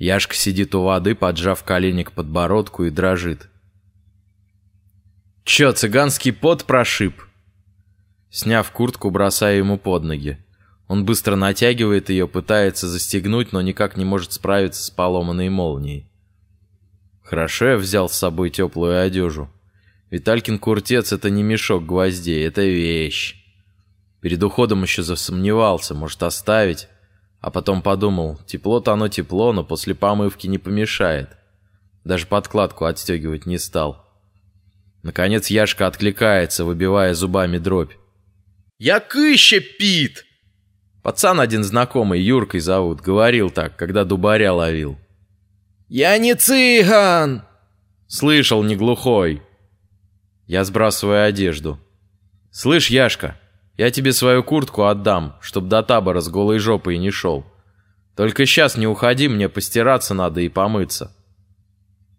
Яшка сидит у воды, поджав колени к подбородку и дрожит. «Чё, цыганский пот прошиб?» Сняв куртку, бросаю ему под ноги. Он быстро натягивает ее, пытается застегнуть, но никак не может справиться с поломанной молнией. Хорошо я взял с собой теплую одежу. Виталькин куртец — это не мешок гвоздей, это вещь. Перед уходом еще засомневался, может оставить, а потом подумал, тепло-то оно тепло, но после помывки не помешает. Даже подкладку отстегивать не стал. Наконец Яшка откликается, выбивая зубами дробь. «Якыще пит!» Пацан один знакомый, Юркой зовут, говорил так, когда дубаря ловил. «Я не цыган!» Слышал, не глухой. Я сбрасываю одежду. «Слышь, Яшка, я тебе свою куртку отдам, чтоб до табора с голой жопой не шел. Только сейчас не уходи, мне постираться надо и помыться».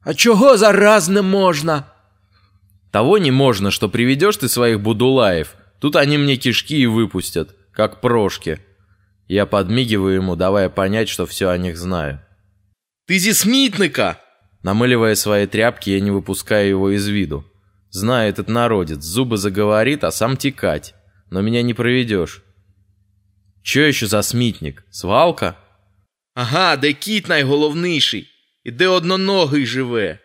«А чего заразно можно?» «Того не можно, что приведешь ты своих будулаев. Тут они мне кишки и выпустят, как прошки». Я подмигиваю ему, давая понять, что все о них знаю. «Ты зі смітника!» Намыливая свои тряпки, я не выпускаю его из виду. Знаю этот народец, зубы заговорит, а сам текать Но меня не проведешь. Че еще за смітник? Свалка? Ага, де кіт найголовніший, і де одноногий живе.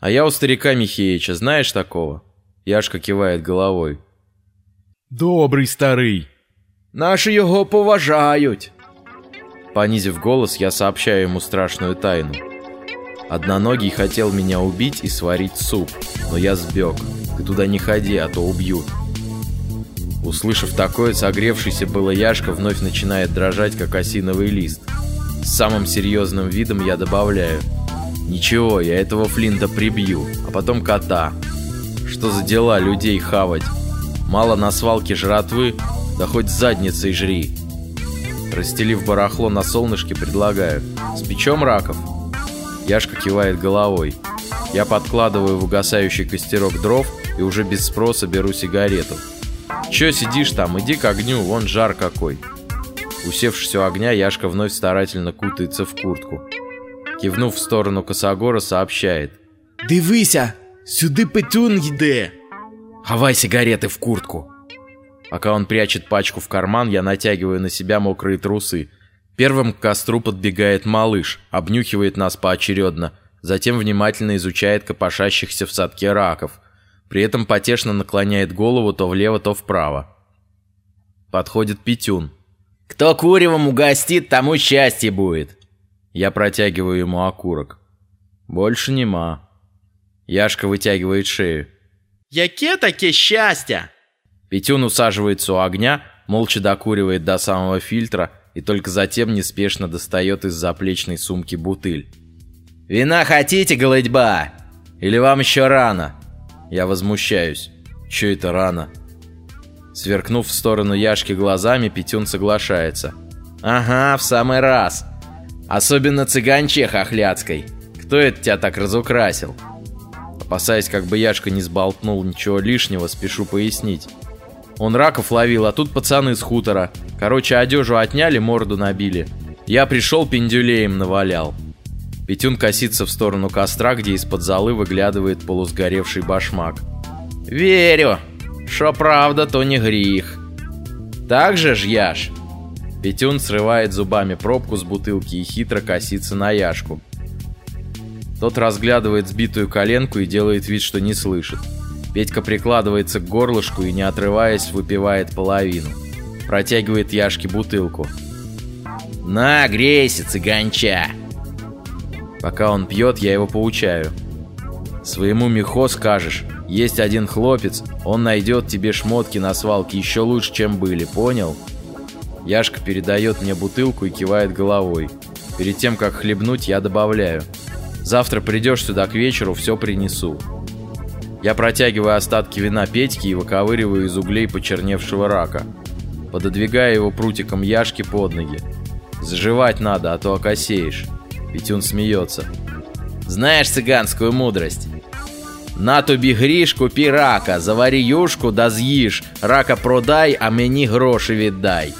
А я у старика Михеича, знаешь такого? Яшка кивает головой. Добрый старый. Наші його поважають. Понизив голос, я сообщаю ему страшную тайну. Одноногий хотел меня убить и сварить суп, но я сбег. Ты туда не ходи, а то убьют. Услышав такое, согревшийся было Яшка вновь начинает дрожать, как осиновый лист. С самым серьезным видом я добавляю. Ничего, я этого Флинта прибью, а потом кота. Что за дела людей хавать? Мало на свалке жратвы, да хоть задницей жри. Расстелив барахло на солнышке, предлагаю. Спечем раков? Яшка кивает головой. Я подкладываю в угасающий костерок дров и уже без спроса беру сигарету. Че сидишь там, иди к огню, вон жар какой. Усевшись у огня, Яшка вновь старательно кутается в куртку. Кивнув в сторону Косогора, сообщает. Дивися, сюди Петюн йде. «Хавай сигареты в куртку!» Пока он прячет пачку в карман, я натягиваю на себя мокрые трусы. Первым к костру подбегает малыш, обнюхивает нас поочередно, затем внимательно изучает копошащихся в садке раков. При этом потешно наклоняет голову то влево, то вправо. Подходит Петюн. Кто куревом угостит, тому счастье будет. Я протягиваю ему окурок. Больше нема. Яшка вытягивает шею. Яке таке щастя? Петюн усаживается у огня, молча докуривает до самого фильтра и только затем неспешно достает из заплечной сумки бутыль. Вина хотите, голодьба? Или вам еще рано? Я возмущаюсь. Че это рано? Сверкнув в сторону Яшки глазами, Петюн соглашается. Ага, в самый раз. Особенно цыганче хохляцкой. Кто это тебя так разукрасил? Опасаясь, как бы Яшка не сболтнул ничего лишнего, спешу пояснить. Он раков ловил, а тут пацаны с хутора. Короче, одежу отняли, морду набили. Я пришел, пиндюлеем навалял. Петюн косится в сторону костра, где из-под золы выглядывает полусгоревший башмак. «Верю. Шо правда, то не грех. Так же ж, Яш?» Петюн срывает зубами пробку с бутылки и хитро косится на Яшку. Тот разглядывает сбитую коленку и делает вид, что не слышит. Петька прикладывается к горлышку и, не отрываясь, выпивает половину. Протягивает Яшке бутылку. «На, грейся, цыганча!» Пока он пьет, я его поучаю. Своему Михо скажешь, есть один хлопец, он найдет тебе шмотки на свалке еще лучше, чем были, понял? Яшка передает мне бутылку и кивает головой. Перед тем, как хлебнуть, я добавляю. Завтра придешь сюда к вечеру, все принесу. Я протягиваю остатки вина Петьки и выковыриваю из углей почерневшего рака. Пододвигаю его прутиком Яшки под ноги. Заживать надо, а то окосеешь. Петюн смеется. Знаешь цыганскую мудрость? На тобі гріш, купи рака, завари юшку да з'їж, рака продай, а мені гроші віддай.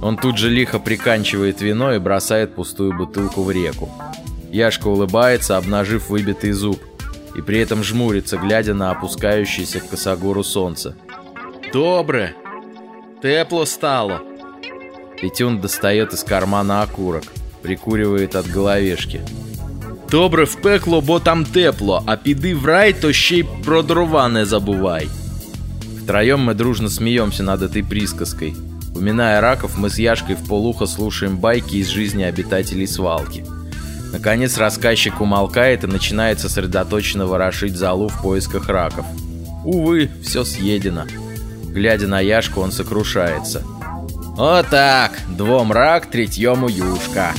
Он тут же лихо приканчивает вино и бросает пустую бутылку в реку. Яшка улыбается, обнажив выбитый зуб, и при этом жмурится, глядя на опускающееся к косогору солнце. Добре. Тепло стало. Петюн достает из кармана окурок, прикуривает от головешки. Добре в пекло, бо там тепло, а піди в рай, то ще й про дрова не забувай. Втроем мы дружно смеемся над этой присказкой. Уминая раков, мы с Яшкой в полухо слушаем байки из жизни обитателей свалки. Наконец рассказчик умолкает и начинает сосредоточенно ворошить залу в поисках раков. Увы, все съедено. Глядя на Яшку, он сокрушается. «Вот так! Двом рак, третьему юшка!»